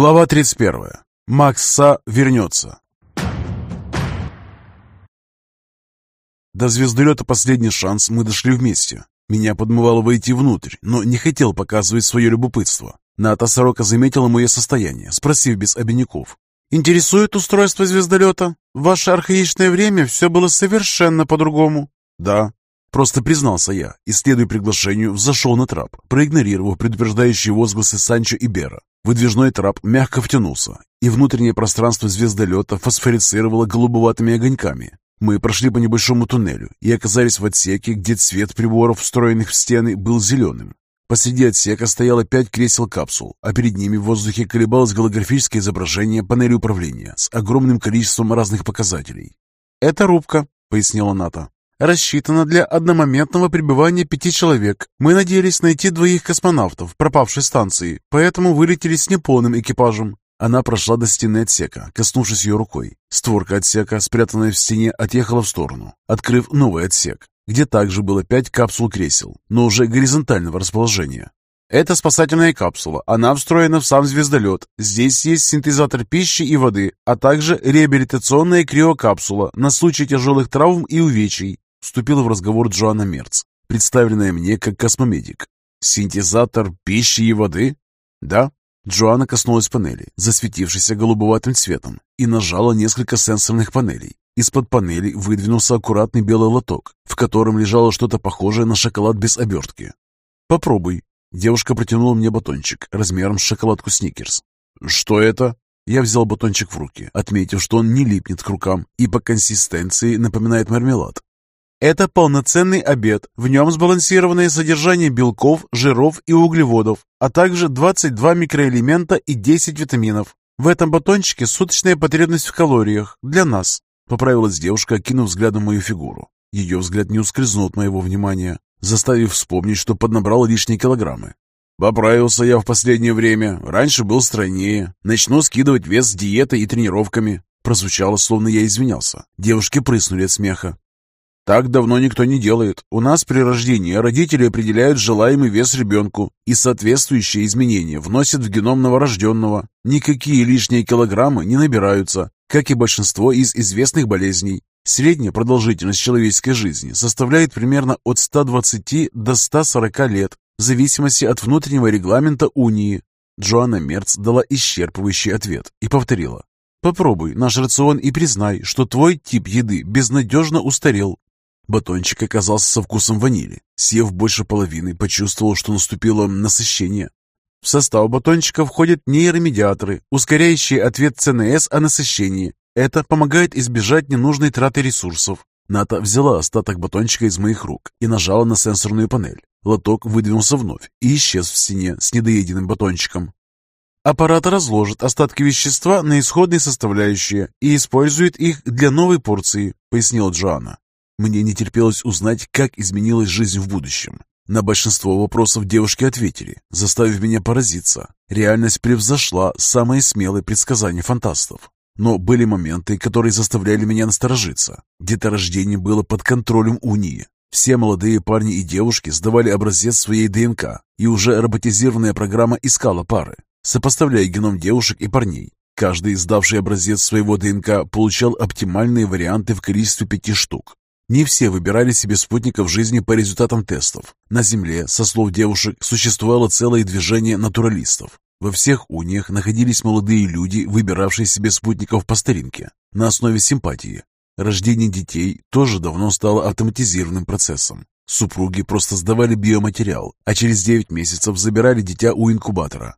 Глава 31. Макса вернется. До звездолета «Последний шанс» мы дошли вместе. Меня подмывало войти внутрь, но не хотел показывать свое любопытство. Ната Сорока заметила мое состояние, спросив без обиняков. «Интересует устройство звездолета? В ваше архаичное время все было совершенно по-другому». «Да», Просто признался я и, следуя приглашению, взошел на трап, проигнорировав предупреждающие возгласы Санчо и Бера. Выдвижной трап мягко втянулся, и внутреннее пространство звездолета фосфорицировало голубоватыми огоньками. Мы прошли по небольшому туннелю и оказались в отсеке, где цвет приборов, встроенных в стены, был зеленым. Посреди отсека стояло пять кресел капсул, а перед ними в воздухе колебалось голографическое изображение панели управления с огромным количеством разных показателей. «Это рубка», — пояснила Ната рассчитана для одномоментного пребывания пяти человек. Мы надеялись найти двоих космонавтов, пропавшей станции, поэтому вылетели с неполным экипажем. Она прошла до стены отсека, коснувшись ее рукой. Створка отсека, спрятанная в стене, отъехала в сторону, открыв новый отсек, где также было пять капсул кресел, но уже горизонтального расположения. Это спасательная капсула. Она встроена в сам звездолет. Здесь есть синтезатор пищи и воды, а также реабилитационная криокапсула на случай тяжелых травм и увечий. Вступила в разговор Джоанна Мерц, представленная мне как космомедик. «Синтезатор пищи и воды?» «Да». Джоанна коснулась панели, засветившейся голубоватым цветом, и нажала несколько сенсорных панелей. Из-под панели выдвинулся аккуратный белый лоток, в котором лежало что-то похожее на шоколад без обертки. «Попробуй». Девушка протянула мне батончик размером с шоколадку Сникерс. «Что это?» Я взял батончик в руки, отметив, что он не липнет к рукам и по консистенции напоминает мармелад. Это полноценный обед. В нем сбалансированное содержание белков, жиров и углеводов, а также 22 микроэлемента и 10 витаминов. В этом батончике суточная потребность в калориях. Для нас. Поправилась девушка, окинув взглядом мою фигуру. Ее взгляд не ускользнул от моего внимания, заставив вспомнить, что поднабрал лишние килограммы. «Поправился я в последнее время. Раньше был стройнее. Начну скидывать вес диетой и тренировками». Прозвучало, словно я извинялся. Девушки прыснули от смеха. Так давно никто не делает. У нас при рождении родители определяют желаемый вес ребенку и соответствующие изменения вносят в геном новорожденного. Никакие лишние килограммы не набираются, как и большинство из известных болезней. Средняя продолжительность человеческой жизни составляет примерно от 120 до 140 лет, в зависимости от внутреннего регламента Унии. Джоанна Мерц дала исчерпывающий ответ и повторила. «Попробуй наш рацион и признай, что твой тип еды безнадежно устарел. Батончик оказался со вкусом ванили. Съев больше половины, почувствовал, что наступило насыщение. В состав батончика входят нейромедиаторы, ускоряющие ответ ЦНС о насыщении. Это помогает избежать ненужной траты ресурсов. Ната взяла остаток батончика из моих рук и нажала на сенсорную панель. Лоток выдвинулся вновь и исчез в стене с недоеденным батончиком. Аппарат разложит остатки вещества на исходные составляющие и использует их для новой порции, пояснила Джоанна. Мне не терпелось узнать, как изменилась жизнь в будущем. На большинство вопросов девушки ответили, заставив меня поразиться. Реальность превзошла самые смелые предсказания фантастов. Но были моменты, которые заставляли меня насторожиться. Деторождение было под контролем Унии. Все молодые парни и девушки сдавали образец своей ДНК, и уже роботизированная программа искала пары, сопоставляя геном девушек и парней. Каждый, сдавший образец своего ДНК, получал оптимальные варианты в количестве пяти штук. Не все выбирали себе спутников жизни по результатам тестов. На Земле, со слов девушек, существовало целое движение натуралистов. Во всех униях находились молодые люди, выбиравшие себе спутников по старинке, на основе симпатии. Рождение детей тоже давно стало автоматизированным процессом. Супруги просто сдавали биоматериал, а через 9 месяцев забирали дитя у инкубатора.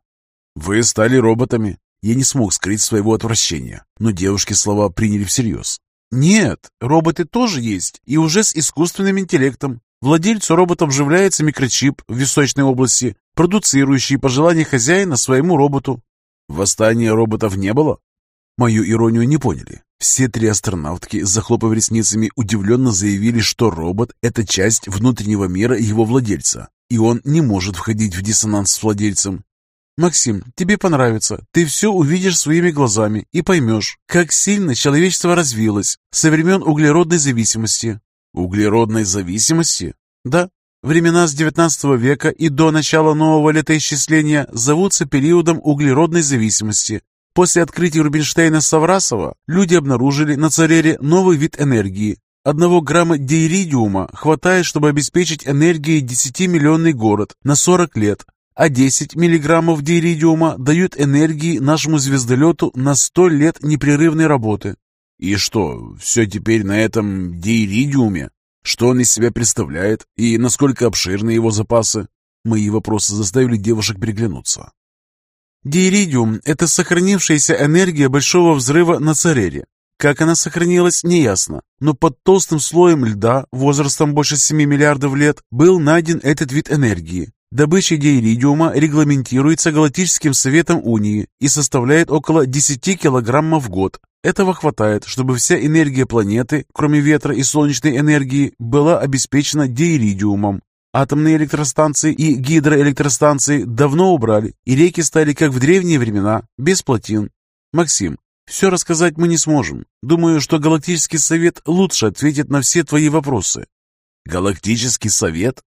«Вы стали роботами?» Я не смог скрыть своего отвращения, но девушки слова приняли всерьез. Нет, роботы тоже есть, и уже с искусственным интеллектом. Владельцу робота вживляется микрочип в височной области, продуцирующий пожелания хозяина своему роботу. Восстания роботов не было? Мою иронию не поняли. Все три астронавтки, захлопав ресницами, удивленно заявили, что робот – это часть внутреннего мира его владельца, и он не может входить в диссонанс с владельцем. «Максим, тебе понравится. Ты все увидишь своими глазами и поймешь, как сильно человечество развилось со времен углеродной зависимости». «Углеродной зависимости?» «Да. Времена с 19 века и до начала нового летоисчисления зовутся периодом углеродной зависимости. После открытия Рубинштейна-Саврасова люди обнаружили на Царере новый вид энергии. Одного грамма дииридиума хватает, чтобы обеспечить энергией 10-миллионный город на 40 лет, а 10 миллиграммов дииридиума дают энергии нашему звездолету на 100 лет непрерывной работы. И что, все теперь на этом дииридиуме? Что он из себя представляет и насколько обширны его запасы? Мои вопросы заставили девушек переглянуться. Дииридиум – это сохранившаяся энергия большого взрыва на Царере. Как она сохранилась, неясно, но под толстым слоем льда, возрастом больше 7 миллиардов лет, был найден этот вид энергии. Добыча дииридиума регламентируется Галактическим Советом Унии и составляет около 10 килограммов в год. Этого хватает, чтобы вся энергия планеты, кроме ветра и солнечной энергии, была обеспечена дииридиумом. Атомные электростанции и гидроэлектростанции давно убрали, и реки стали, как в древние времена, без плотин. Максим, все рассказать мы не сможем. Думаю, что Галактический Совет лучше ответит на все твои вопросы. Галактический Совет?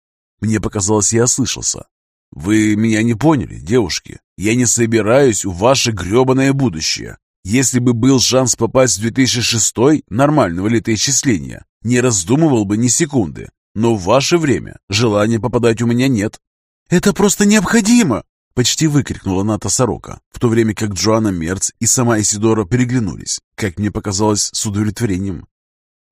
Мне показалось, я ослышался. Вы меня не поняли, девушки. Я не собираюсь в ваше гребаное будущее. Если бы был шанс попасть в 2006 нормального летоисчисления, не раздумывал бы ни секунды. Но в ваше время желания попадать у меня нет. «Это просто необходимо!» Почти выкрикнула Ната Сорока, в то время как Джоанна Мерц и сама Исидора переглянулись, как мне показалось, с удовлетворением.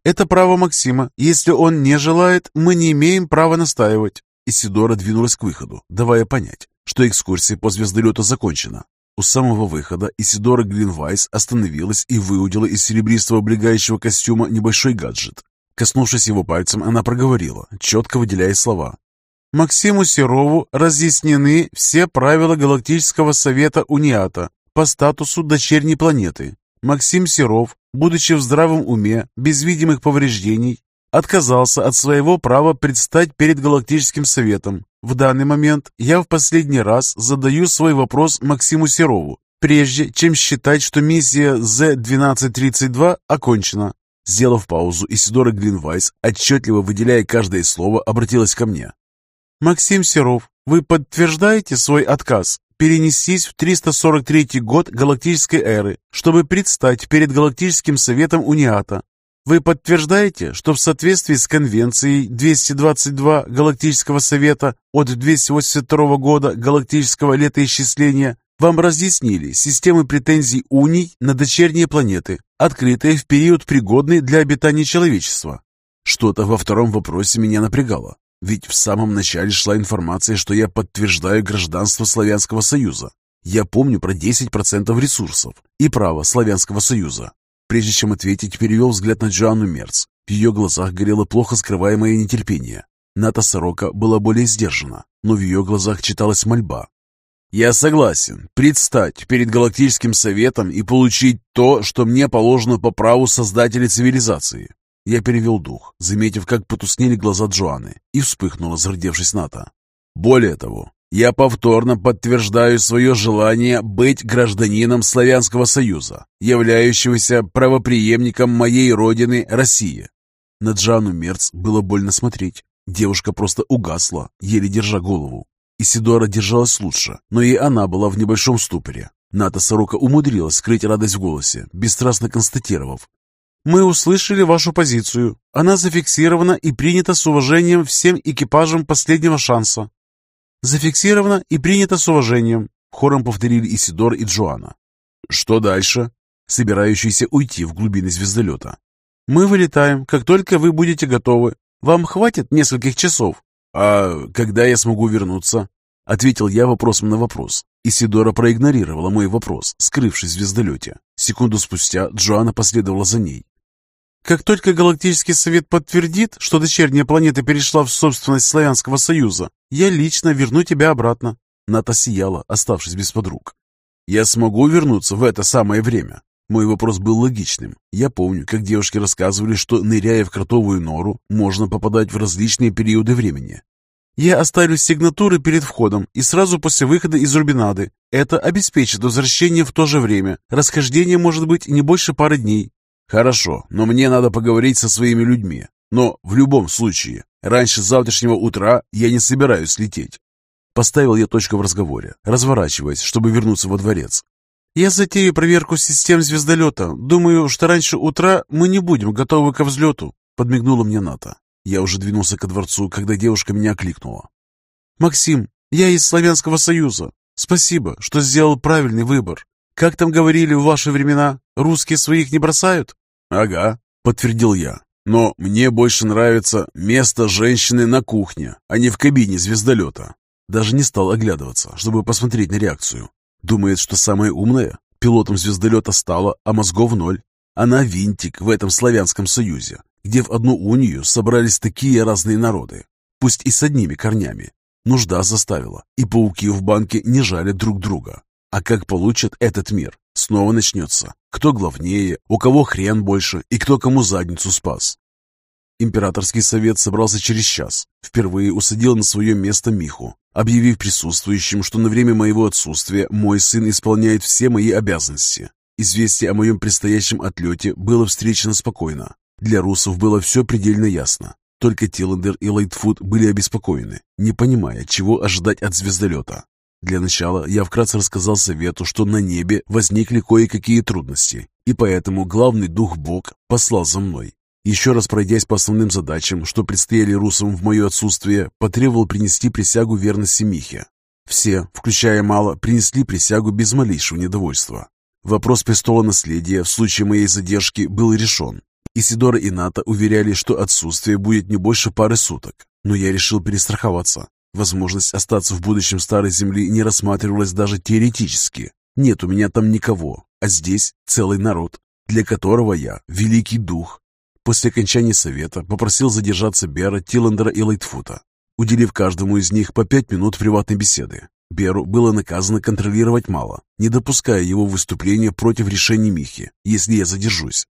«Это право Максима. Если он не желает, мы не имеем права настаивать». Исидора двинулась к выходу, давая понять, что экскурсия по звездолету закончена. У самого выхода Исидора Глинвайс остановилась и выудила из серебристого облегающего костюма небольшой гаджет. Коснувшись его пальцем, она проговорила, четко выделяя слова. Максиму Серову разъяснены все правила Галактического Совета Униата по статусу дочерней планеты. Максим Серов, будучи в здравом уме, без видимых повреждений, отказался от своего права предстать перед Галактическим Советом. В данный момент я в последний раз задаю свой вопрос Максиму Серову, прежде чем считать, что миссия Z-1232 окончена. Сделав паузу, Исидора Глинвайс, отчетливо выделяя каждое слово, обратилась ко мне. «Максим Серов, вы подтверждаете свой отказ перенестись в 343 год галактической эры, чтобы предстать перед Галактическим Советом Униата вы подтверждаете, что в соответствии с Конвенцией 222 Галактического Совета от 282 года Галактического летоисчисления вам разъяснили системы претензий уний на дочерние планеты, открытые в период пригодный для обитания человечества? Что-то во втором вопросе меня напрягало, ведь в самом начале шла информация, что я подтверждаю гражданство Славянского Союза. Я помню про 10% ресурсов и право Славянского Союза. Прежде чем ответить, перевел взгляд на Джоанну Мерц. В ее глазах горело плохо скрываемое нетерпение. Ната Сорока была более сдержана, но в ее глазах читалась мольба. «Я согласен предстать перед Галактическим Советом и получить то, что мне положено по праву создателя цивилизации». Я перевел дух, заметив, как потускнели глаза Джоанны, и вспыхнула, зардевшись Ната. «Более того, я повторно подтверждаю свое желание быть гражданином Славянского Союза, являющегося правоприемником моей родины России. На Джану Мерц было больно смотреть. Девушка просто угасла, еле держа голову. Исидора держалась лучше, но и она была в небольшом ступоре. Ната Сорока умудрилась скрыть радость в голосе, бесстрастно констатировав. «Мы услышали вашу позицию. Она зафиксирована и принята с уважением всем экипажам последнего шанса. «Зафиксировано и принято с уважением», — хором повторили Исидор и Джоанна. «Что дальше?» собирающийся уйти в глубины звездолета. «Мы вылетаем, как только вы будете готовы. Вам хватит нескольких часов?» «А когда я смогу вернуться?» Ответил я вопросом на вопрос. Исидора проигнорировала мой вопрос, скрывшись в звездолете. Секунду спустя Джоанна последовала за ней. Как только Галактический Совет подтвердит, что дочерняя планета перешла в собственность Славянского Союза, я лично верну тебя обратно». Ната сияла, оставшись без подруг. «Я смогу вернуться в это самое время?» Мой вопрос был логичным. Я помню, как девушки рассказывали, что, ныряя в кротовую нору, можно попадать в различные периоды времени. Я оставлю сигнатуры перед входом и сразу после выхода из Рубинады. Это обеспечит возвращение в то же время. Расхождение может быть не больше пары дней. Хорошо, но мне надо поговорить со своими людьми. Но в любом случае, Раньше завтрашнего утра я не собираюсь лететь. Поставил я точку в разговоре, разворачиваясь, чтобы вернуться во дворец. «Я затею проверку систем звездолета. Думаю, что раньше утра мы не будем готовы ко взлету», — подмигнула мне Ната. Я уже двинулся ко дворцу, когда девушка меня окликнула. «Максим, я из Славянского Союза. Спасибо, что сделал правильный выбор. Как там говорили в ваши времена, русские своих не бросают?» «Ага», — подтвердил я. «Но мне больше нравится место женщины на кухне, а не в кабине звездолета». Даже не стал оглядываться, чтобы посмотреть на реакцию. Думает, что самая умная? Пилотом звездолета стала, а мозгов ноль. Она винтик в этом славянском союзе, где в одну унию собрались такие разные народы, пусть и с одними корнями. Нужда заставила, и пауки в банке не жалят друг друга. А как получат этот мир, снова начнется. Кто главнее, у кого хрен больше и кто кому задницу спас. Императорский совет собрался через час. Впервые усадил на свое место Миху, объявив присутствующим, что на время моего отсутствия мой сын исполняет все мои обязанности. Известие о моем предстоящем отлете было встречено спокойно. Для русов было все предельно ясно. Только Тиллендер и Лайтфуд были обеспокоены, не понимая, чего ожидать от звездолета. Для начала я вкратце рассказал совету, что на небе возникли кое-какие трудности, и поэтому главный дух Бог послал за мной. Еще раз пройдясь по основным задачам, что предстояли русам в мое отсутствие, потребовал принести присягу верности Михе. Все, включая Мало, принесли присягу без малейшего недовольства. Вопрос престола наследия в случае моей задержки был решен, Исидора и Ната уверяли, что отсутствие будет не больше пары суток, но я решил перестраховаться. Возможность остаться в будущем старой земли не рассматривалась даже теоретически. Нет у меня там никого, а здесь целый народ, для которого я великий дух. После окончания совета попросил задержаться Бера, Тиллендера и Лайтфута, уделив каждому из них по пять минут приватной беседы. Беру было наказано контролировать мало, не допуская его выступления против решения Михи, если я задержусь.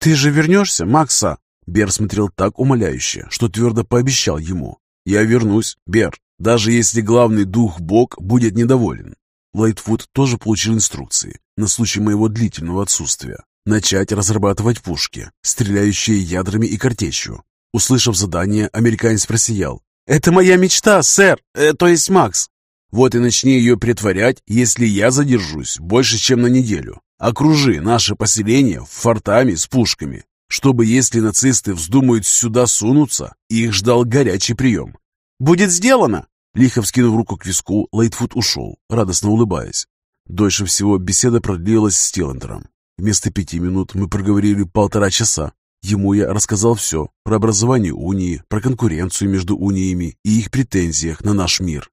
«Ты же вернешься, Макса?» Бер смотрел так умоляюще, что твердо пообещал ему. «Я вернусь, Бер, даже если главный дух Бог будет недоволен». Лайтфуд тоже получил инструкции на случай моего длительного отсутствия. Начать разрабатывать пушки, стреляющие ядрами и картечью. Услышав задание, американец просиял. «Это моя мечта, сэр, э, то есть Макс». «Вот и начни ее притворять, если я задержусь больше, чем на неделю. Окружи наше поселение фортами с пушками, чтобы, если нацисты вздумают сюда сунуться, их ждал горячий прием. «Будет сделано!» Лихо вскинув руку к виску, Лейтфуд ушел, радостно улыбаясь. Дольше всего беседа продлилась с Тиллендером. Вместо пяти минут мы проговорили полтора часа. Ему я рассказал все про образование унии, про конкуренцию между униями и их претензиях на наш мир.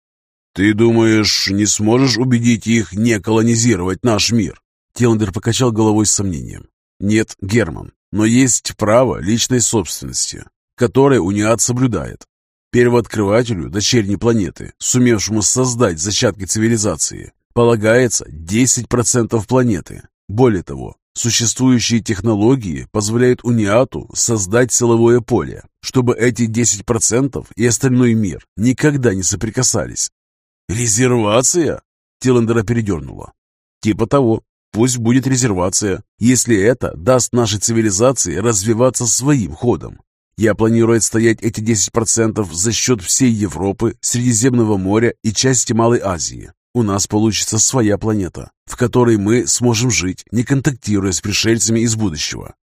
«Ты думаешь, не сможешь убедить их не колонизировать наш мир?» Теландер покачал головой с сомнением. «Нет, Герман, но есть право личной собственности, которое униат соблюдает. Первооткрывателю дочерней планеты, сумевшему создать зачатки цивилизации, полагается 10% планеты. Более того, существующие технологии позволяют униату создать силовое поле, чтобы эти 10% и остальной мир никогда не соприкасались. «Резервация?» Тиллендера передернула. «Типа того. Пусть будет резервация, если это даст нашей цивилизации развиваться своим ходом. Я планирую отстоять эти 10% за счет всей Европы, Средиземного моря и части Малой Азии. У нас получится своя планета, в которой мы сможем жить, не контактируя с пришельцами из будущего.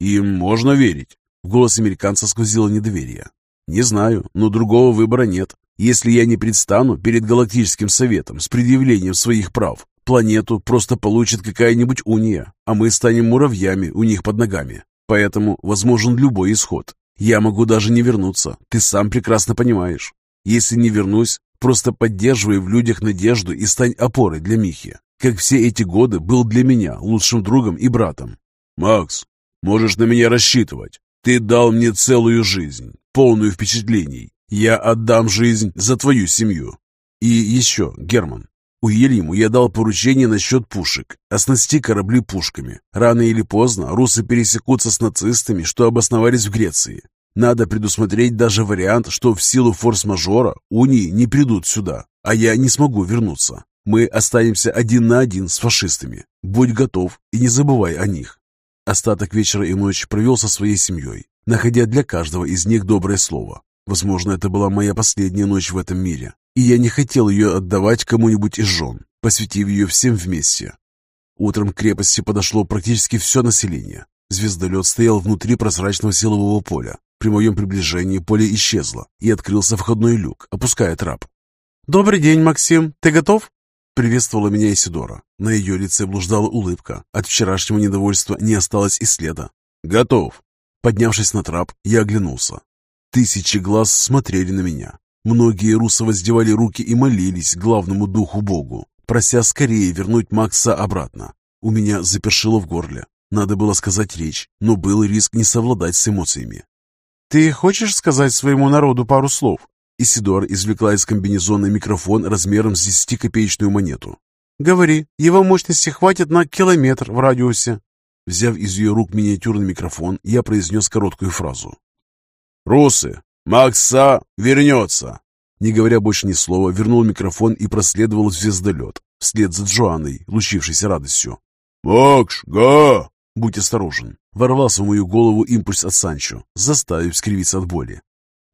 Им можно верить. В голос американца сквозило недоверие. Не знаю, но другого выбора нет. Если я не предстану перед Галактическим Советом с предъявлением своих прав, Планету просто получит какая-нибудь уния, а мы станем муравьями у них под ногами. Поэтому возможен любой исход. Я могу даже не вернуться, ты сам прекрасно понимаешь. Если не вернусь, просто поддерживай в людях надежду и стань опорой для Михи, как все эти годы был для меня лучшим другом и братом. Макс, можешь на меня рассчитывать. Ты дал мне целую жизнь, полную впечатлений. Я отдам жизнь за твою семью. И еще, Герман, Уильяму я дал поручение насчет пушек, оснасти корабли пушками. Рано или поздно русы пересекутся с нацистами, что обосновались в Греции. Надо предусмотреть даже вариант, что в силу форс-мажора унии не придут сюда, а я не смогу вернуться. Мы останемся один на один с фашистами. Будь готов и не забывай о них. Остаток вечера и ночи провел со своей семьей, находя для каждого из них доброе слово. Возможно, это была моя последняя ночь в этом мире, и я не хотел ее отдавать кому-нибудь из жен, посвятив ее всем вместе. Утром к крепости подошло практически все население. Звездолет стоял внутри прозрачного силового поля. При моем приближении поле исчезло, и открылся входной люк, опуская трап. «Добрый день, Максим. Ты готов?» Приветствовала меня Исидора. На ее лице блуждала улыбка. От вчерашнего недовольства не осталось и следа. «Готов!» Поднявшись на трап, я оглянулся. Тысячи глаз смотрели на меня. Многие русы воздевали руки и молились главному духу Богу, прося скорее вернуть Макса обратно. У меня запершило в горле. Надо было сказать речь, но был риск не совладать с эмоциями. «Ты хочешь сказать своему народу пару слов?» Исидор извлекла из комбинезона микрофон размером с десятикопеечную монету. «Говори, его мощности хватит на километр в радиусе». Взяв из ее рук миниатюрный микрофон, я произнес короткую фразу. «Русы! Макса вернется!» Не говоря больше ни слова, вернул микрофон и проследовал в звездолет, вслед за Джоанной, лучившейся радостью. «Макс, га!» «Будь осторожен!» Ворвался в мою голову импульс от Санчо, заставив скривиться от боли.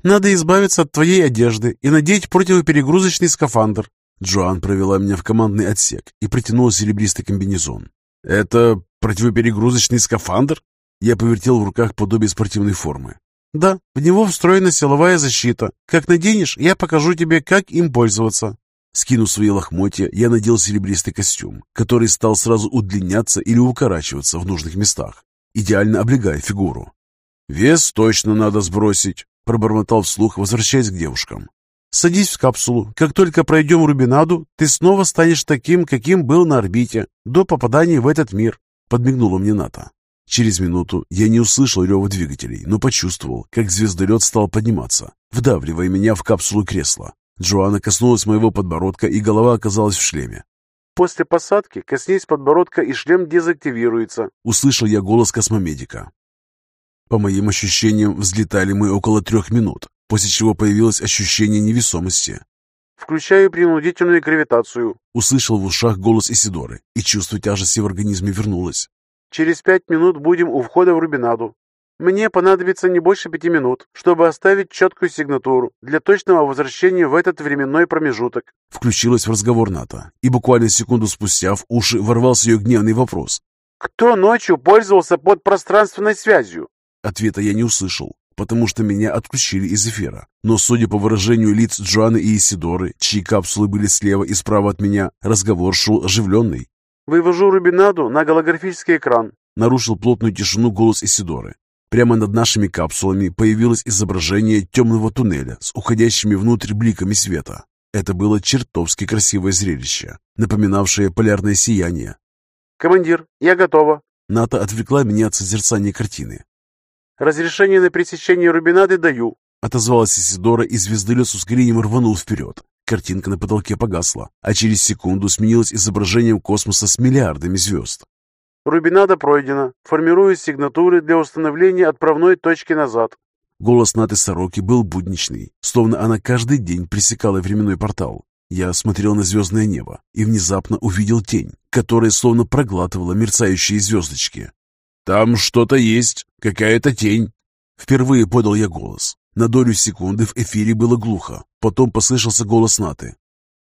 «Надо избавиться от твоей одежды и надеть противоперегрузочный скафандр». Джоан провела меня в командный отсек и притянула серебристый комбинезон. «Это противоперегрузочный скафандр?» Я повертел в руках подобие спортивной формы. «Да, в него встроена силовая защита. Как наденешь, я покажу тебе, как им пользоваться». Скинув свои лохмотья, я надел серебристый костюм, который стал сразу удлиняться или укорачиваться в нужных местах, идеально облегая фигуру. «Вес точно надо сбросить», — пробормотал вслух, возвращаясь к девушкам. «Садись в капсулу. Как только пройдем Рубинаду, ты снова станешь таким, каким был на орбите, до попадания в этот мир», — подмигнула мне Ната. Через минуту я не услышал рева двигателей, но почувствовал, как звездолет стал подниматься, вдавливая меня в капсулу кресла. Джоанна коснулась моего подбородка, и голова оказалась в шлеме. «После посадки коснись подбородка, и шлем дезактивируется», — услышал я голос космомедика. По моим ощущениям, взлетали мы около трех минут, после чего появилось ощущение невесомости. «Включаю принудительную гравитацию», — услышал в ушах голос Исидоры, и чувство тяжести в организме вернулось. «Через пять минут будем у входа в Рубинаду. Мне понадобится не больше пяти минут, чтобы оставить четкую сигнатуру для точного возвращения в этот временной промежуток. Включилась в разговор НАТО, и буквально секунду спустя в уши ворвался ее гневный вопрос. «Кто ночью пользовался подпространственной связью?» Ответа я не услышал, потому что меня отключили из эфира. Но, судя по выражению лиц Джоанны и Исидоры, чьи капсулы были слева и справа от меня, разговор шел оживленный. «Вывожу рубинаду на голографический экран», нарушил плотную тишину голос Исидоры. Прямо над нашими капсулами появилось изображение темного туннеля с уходящими внутрь бликами света. Это было чертовски красивое зрелище, напоминавшее полярное сияние. «Командир, я готова!» Ната отвлекла меня от созерцания картины. «Разрешение на пересечение Рубинады даю!» Отозвалась Исидора, и звездолет с ускорением рванул вперед. Картинка на потолке погасла, а через секунду сменилась изображением космоса с миллиардами звезд. Рубинада пройдена. Формирую сигнатуры для установления отправной точки назад. Голос Наты Сороки был будничный, словно она каждый день пресекала временной портал. Я смотрел на звездное небо и внезапно увидел тень, которая словно проглатывала мерцающие звездочки. «Там что-то есть, какая-то тень!» Впервые подал я голос. На долю секунды в эфире было глухо. Потом послышался голос Наты.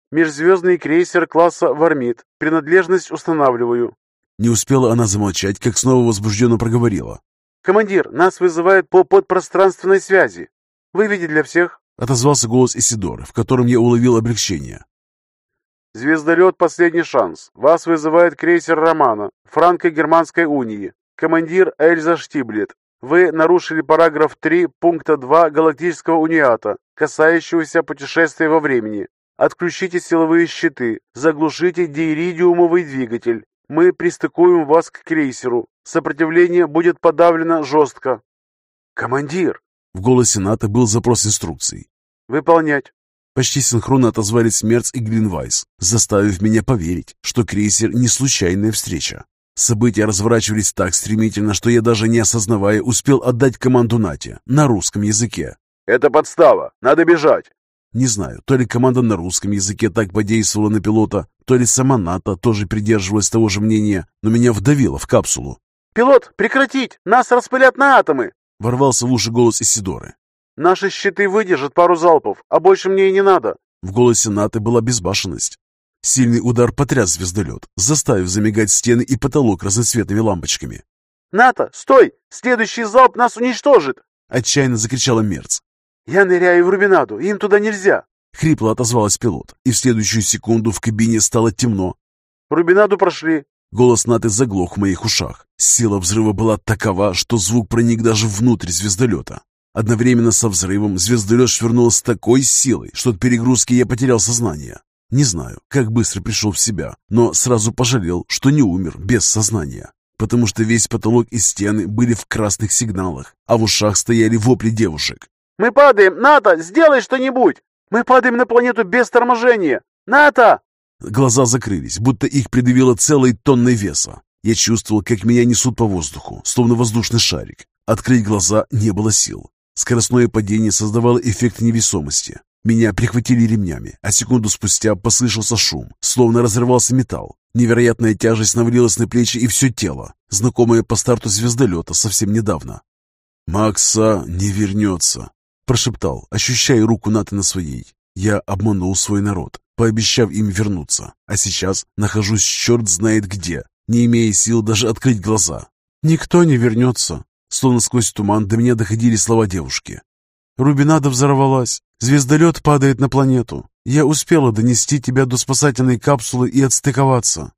«Межзвездный крейсер класса «Вармит». Принадлежность устанавливаю. Не успела она замолчать, как снова возбужденно проговорила. «Командир, нас вызывают по подпространственной связи. Выведи для всех». Отозвался голос Исидора, в котором я уловил облегчение. «Звездолет «Последний шанс». Вас вызывает крейсер «Романа» Франко-Германской унии. Командир Эльза Штиблет. Вы нарушили параграф 3 пункта 2 Галактического униата, касающегося путешествия во времени. Отключите силовые щиты, заглушите дииридиумовый двигатель, мы пристыкуем вас к крейсеру. Сопротивление будет подавлено жестко. Командир! В голосе НАТО был запрос инструкций. Выполнять. Почти синхронно отозвались Мерц и Глинвайс, заставив меня поверить, что крейсер не случайная встреча. События разворачивались так стремительно, что я даже не осознавая успел отдать команду Нате на русском языке. «Это подстава! Надо бежать!» Не знаю, то ли команда на русском языке так подействовала на пилота, то ли сама НАТО тоже придерживалась того же мнения, но меня вдавило в капсулу. «Пилот, прекратить! Нас распылят на атомы!» Ворвался в уши голос Исидоры. Наши щиты выдержат пару залпов, а больше мне и не надо». В голосе Наты была безбашенность. Сильный удар потряс звездолет, заставив замигать стены и потолок разноцветными лампочками. «Ната, стой! Следующий залп нас уничтожит!» Отчаянно закричала Мерц. «Я ныряю в Рубинаду, им туда нельзя!» Хрипло отозвалась пилот, и в следующую секунду в кабине стало темно. «Рубинаду прошли!» Голос Наты заглох в моих ушах. Сила взрыва была такова, что звук проник даже внутрь звездолета. Одновременно со взрывом звездолет швырнул с такой силой, что от перегрузки я потерял сознание. Не знаю, как быстро пришел в себя, но сразу пожалел, что не умер без сознания, потому что весь потолок и стены были в красных сигналах, а в ушах стояли вопли девушек. «Мы падаем! Ната, сделай что-нибудь! Мы падаем на планету без торможения! Ната!» Глаза закрылись, будто их придавило целой тонной веса. Я чувствовал, как меня несут по воздуху, словно воздушный шарик. Открыть глаза не было сил. Скоростное падение создавало эффект невесомости. Меня прихватили ремнями, а секунду спустя послышался шум, словно разрывался металл. Невероятная тяжесть навалилась на плечи и все тело, знакомое по старту звездолета совсем недавно. «Макса не вернется», — прошептал, ощущая руку Наты на своей. Я обманул свой народ, пообещав им вернуться, а сейчас нахожусь черт знает где, не имея сил даже открыть глаза. «Никто не вернется», Словно сквозь туман до меня доходили слова девушки. Рубинада взорвалась. Звездолет падает на планету. Я успела донести тебя до спасательной капсулы и отстыковаться.